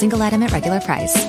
Single item at regular price.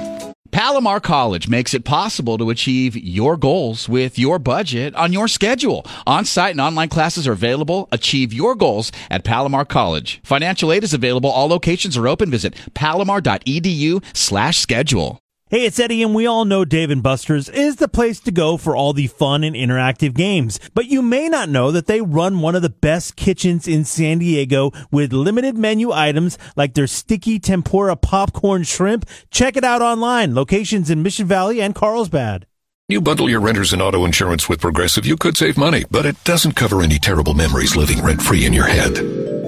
Palomar College makes it possible to achieve your goals with your budget on your schedule. On-site and online classes are available. Achieve your goals at Palomar College. Financial aid is available. All locations are open. Visit palomar.edu slash schedule. Hey, it's Eddie, and we all know Dave and Buster's is the place to go for all the fun and interactive games. But you may not know that they run one of the best kitchens in San Diego with limited menu items like their sticky tempura popcorn shrimp. Check it out online. Locations in Mission Valley and Carlsbad. You bundle your renters and auto insurance with Progressive, you could save money, but it doesn't cover any terrible memories living rent free in your head.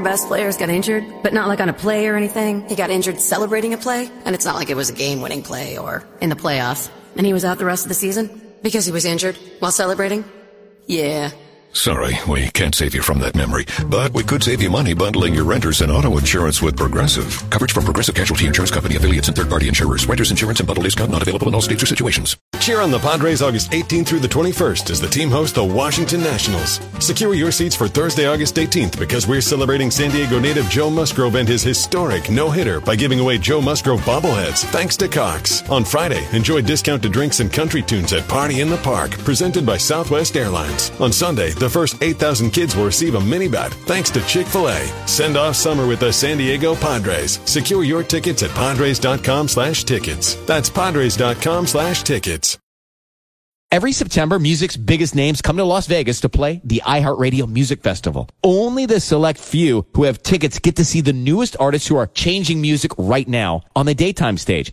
Your best players got injured, but not like on a play or anything? He got injured celebrating a play, and it's not like it was a game winning play or in the playoffs, and he was out the rest of the season because he was injured while celebrating? Yeah. Sorry, we can't save you from that memory, but we could save you money bundling your renters and auto insurance with Progressive. Coverage from Progressive Casualty Insurance Company affiliates and third-party insurers. Renters insurance and bundle discount not available in all states or situations. Cheer on the Padres August 18th through the 21st as the team hosts the Washington Nationals. Secure your seats for Thursday, August 18th because we're celebrating San Diego native Joe Musgrove and his historic no-hitter by giving away Joe Musgrove bobbleheads thanks to Cox. On Friday, enjoy discounted drinks and country tunes at Party in the Park presented by Southwest Airlines. On Sunday, the first 8,000 kids will receive a mini bat thanks to Chick-fil-A. Send off summer with the San Diego Padres. Secure your tickets at padres.com slash tickets. That's padres.com slash tickets. Every September, music's biggest names come to Las Vegas to play the iHeartRadio Music Festival. Only the select few who have tickets get to see the newest artists who are changing music right now on the daytime stage.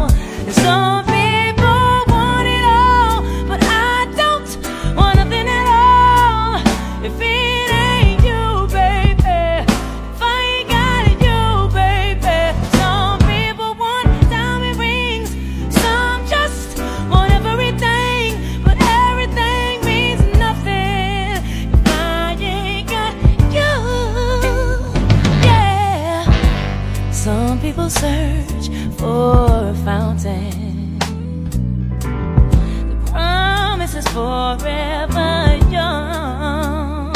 Forever young.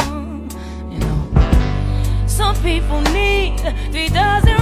You know, some people need three dozen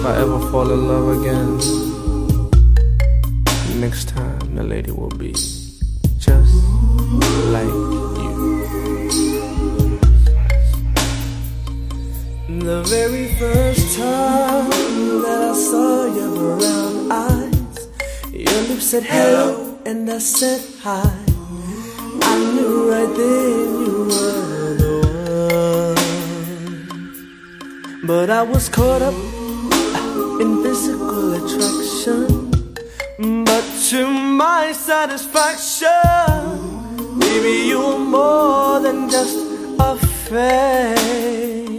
If I ever fall in love again, next time the lady will be just like you. The very first time that I saw your brown eyes, your lips said hello, and I said hi. I knew right then you were the one. But I was caught up in physical attraction. But to my satisfaction, baby, you're more than just a fake.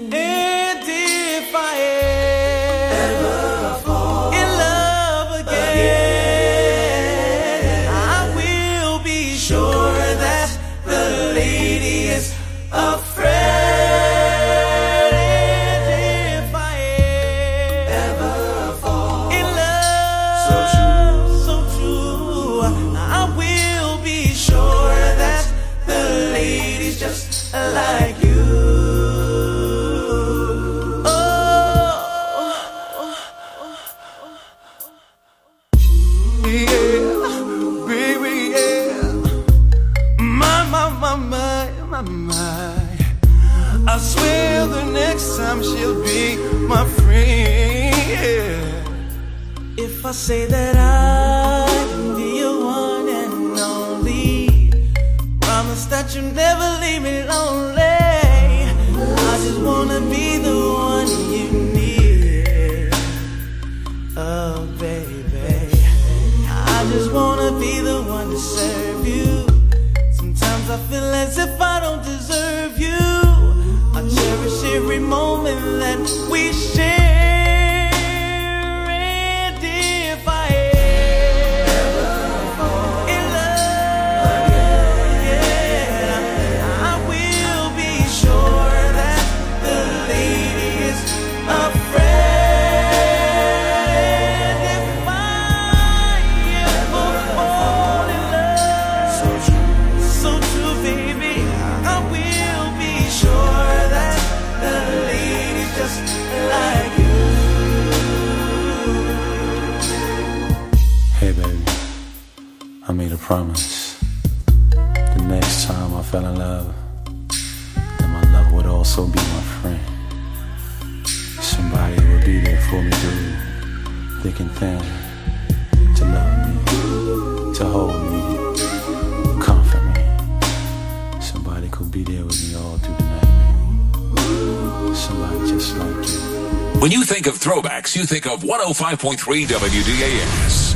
My, my, my, my. I swear the next time she'll be my friend. If I say that I can be your one and only, promise that you'll never leave me lonely. I just wanna be the one you need. Oh, baby. I just wanna be the one to serve you. I feel as if I don't deserve you. Promise. The next time I fell in love, that my love would also be my friend. Somebody would be there for me thick and thin, to love me, to hold me, comfort me. Somebody could be there with me all through the night, baby. Somebody just like you. When you think of throwbacks, you think of 105.3 WDAS.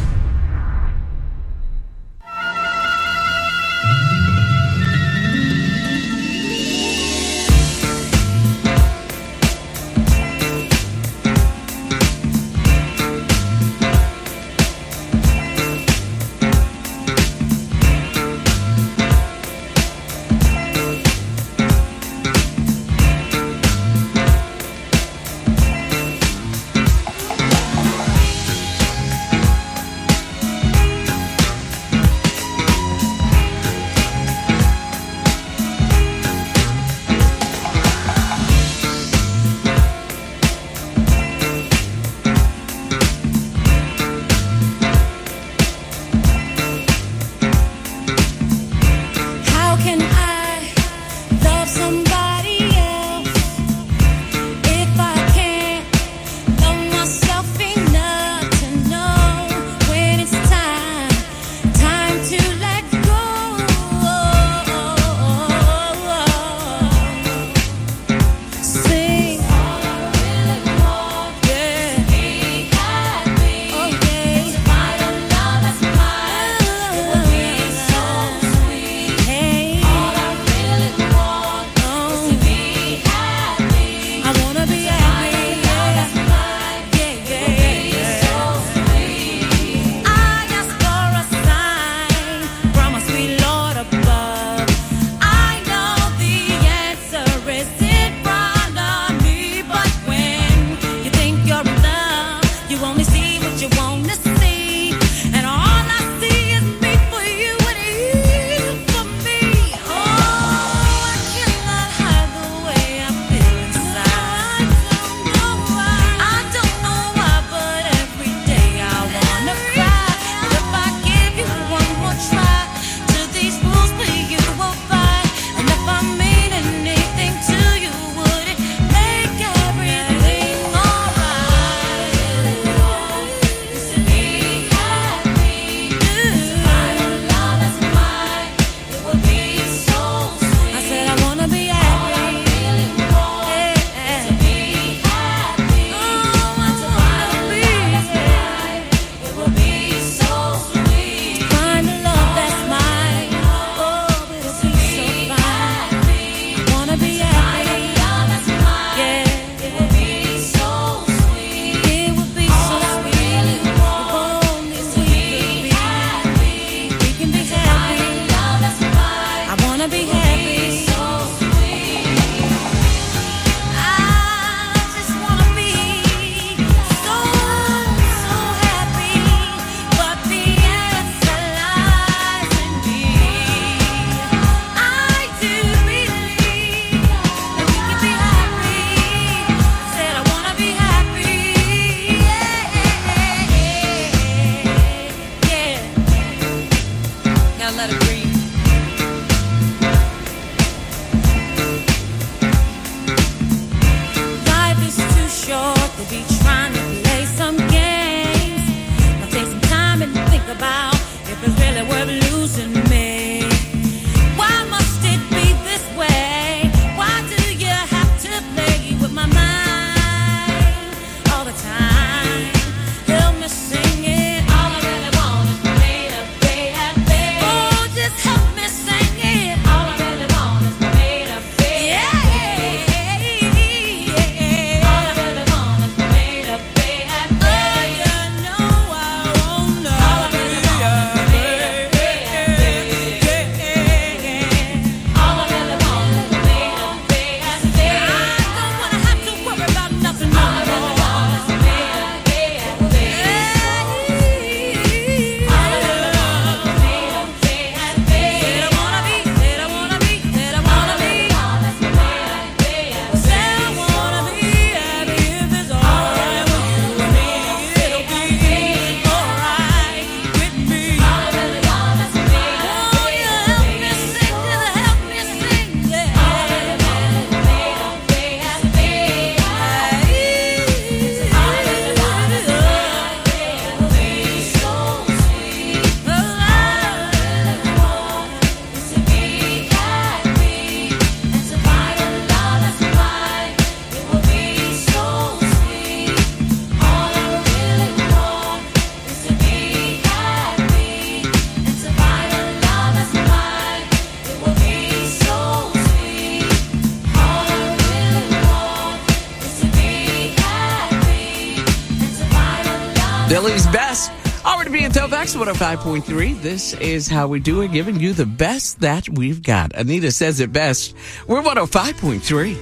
In 105.3. This is how we do it, giving you the best that we've got. Anita says it best. We're 105.3.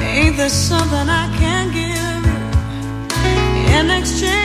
Ain't there something I can give in exchange